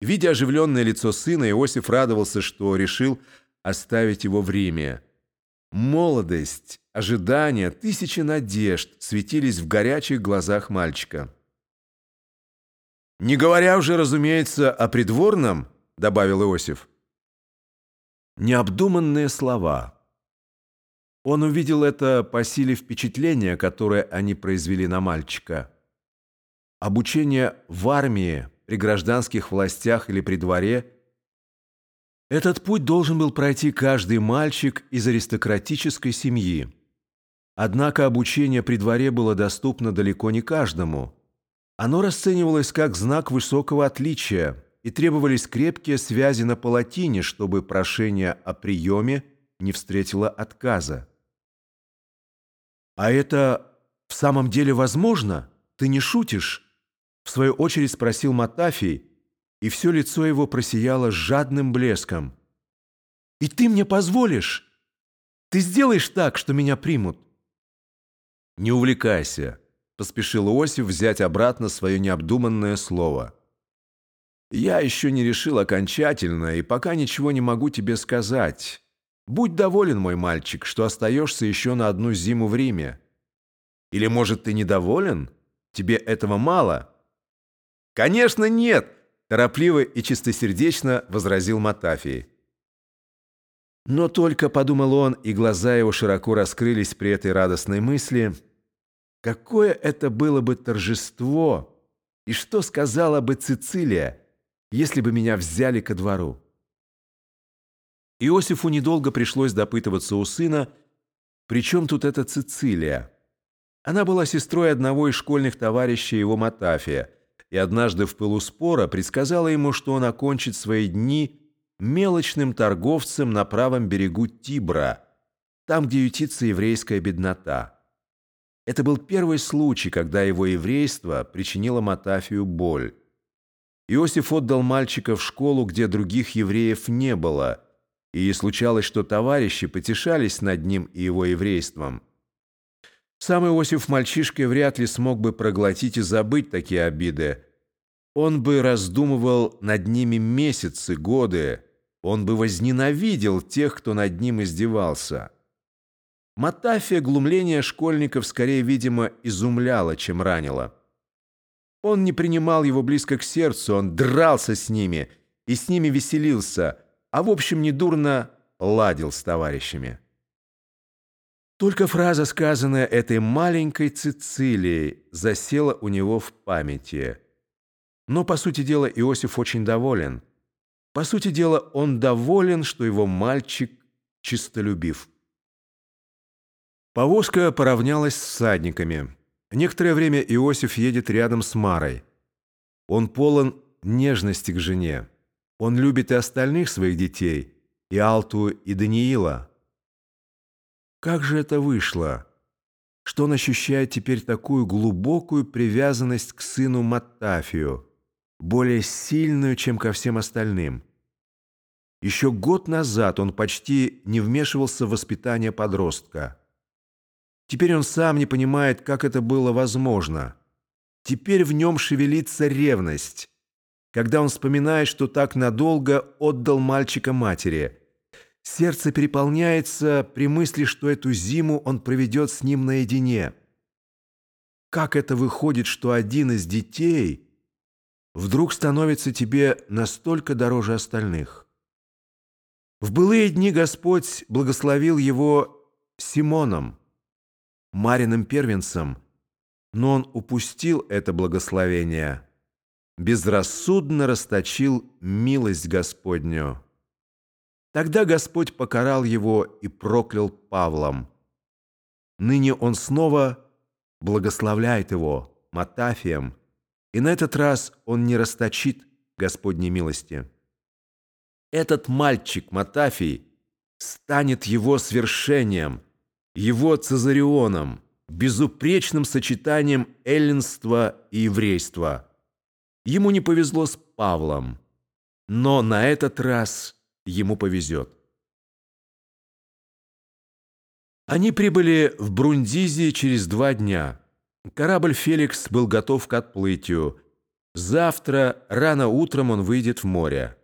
Видя оживленное лицо сына, Иосиф радовался, что решил оставить его в Риме. Молодость, ожидания, тысячи надежд светились в горячих глазах мальчика. «Не говоря уже, разумеется, о придворном», — добавил Иосиф. Необдуманные слова. Он увидел это по силе впечатления, которое они произвели на мальчика. Обучение в армии, при гражданских властях или при дворе – этот путь должен был пройти каждый мальчик из аристократической семьи. Однако обучение при дворе было доступно далеко не каждому. Оно расценивалось как знак высокого отличия, и требовались крепкие связи на палатине, чтобы прошение о приеме не встретило отказа. «А это в самом деле возможно? Ты не шутишь?» В свою очередь спросил Матафий, и все лицо его просияло жадным блеском. «И ты мне позволишь? Ты сделаешь так, что меня примут?» «Не увлекайся», — поспешил Иосиф взять обратно свое необдуманное слово. «Я еще не решил окончательно, и пока ничего не могу тебе сказать. Будь доволен, мой мальчик, что остаешься еще на одну зиму в Риме. Или, может, ты недоволен? Тебе этого мало?» «Конечно нет!» – торопливо и чистосердечно возразил Матафий. Но только, подумал он, и глаза его широко раскрылись при этой радостной мысли, какое это было бы торжество, и что сказала бы Цицилия, если бы меня взяли ко двору. Иосифу недолго пришлось допытываться у сына, при чем тут эта Цицилия. Она была сестрой одного из школьных товарищей его Матафия – и однажды в пылу спора предсказала ему, что он окончит свои дни мелочным торговцем на правом берегу Тибра, там, где ютится еврейская беднота. Это был первый случай, когда его еврейство причинило Матафию боль. Иосиф отдал мальчика в школу, где других евреев не было, и случалось, что товарищи потешались над ним и его еврейством – сам Иосиф мальчишкой вряд ли смог бы проглотить и забыть такие обиды. Он бы раздумывал над ними месяцы, годы. Он бы возненавидел тех, кто над ним издевался. Матафия глумление школьников скорее, видимо, изумляло, чем ранило. Он не принимал его близко к сердцу, он дрался с ними и с ними веселился, а в общем недурно ладил с товарищами. Только фраза, сказанная этой маленькой Цицилией, засела у него в памяти. Но, по сути дела, Иосиф очень доволен. По сути дела, он доволен, что его мальчик чистолюбив. Повозка поравнялась с всадниками. Некоторое время Иосиф едет рядом с Марой. Он полон нежности к жене. Он любит и остальных своих детей, и Алту, и Даниила. Как же это вышло? Что он ощущает теперь такую глубокую привязанность к сыну Маттафию, более сильную, чем ко всем остальным? Еще год назад он почти не вмешивался в воспитание подростка. Теперь он сам не понимает, как это было возможно. Теперь в нем шевелится ревность, когда он вспоминает, что так надолго отдал мальчика матери – Сердце переполняется при мысли, что эту зиму он проведет с ним наедине. Как это выходит, что один из детей вдруг становится тебе настолько дороже остальных? В былые дни Господь благословил его Симоном, Мариным первенцем, но он упустил это благословение, безрассудно расточил милость Господню. Тогда Господь покарал его и проклял Павлом. Ныне он снова благословляет его Матафием, и на этот раз он не расточит Господней милости. Этот мальчик Матафий станет его свершением, его цезарионом, безупречным сочетанием эллинства и еврейства. Ему не повезло с Павлом, но на этот раз – ему повезет. Они прибыли в Брундизи через два дня. Корабль «Феликс» был готов к отплытию. Завтра рано утром он выйдет в море.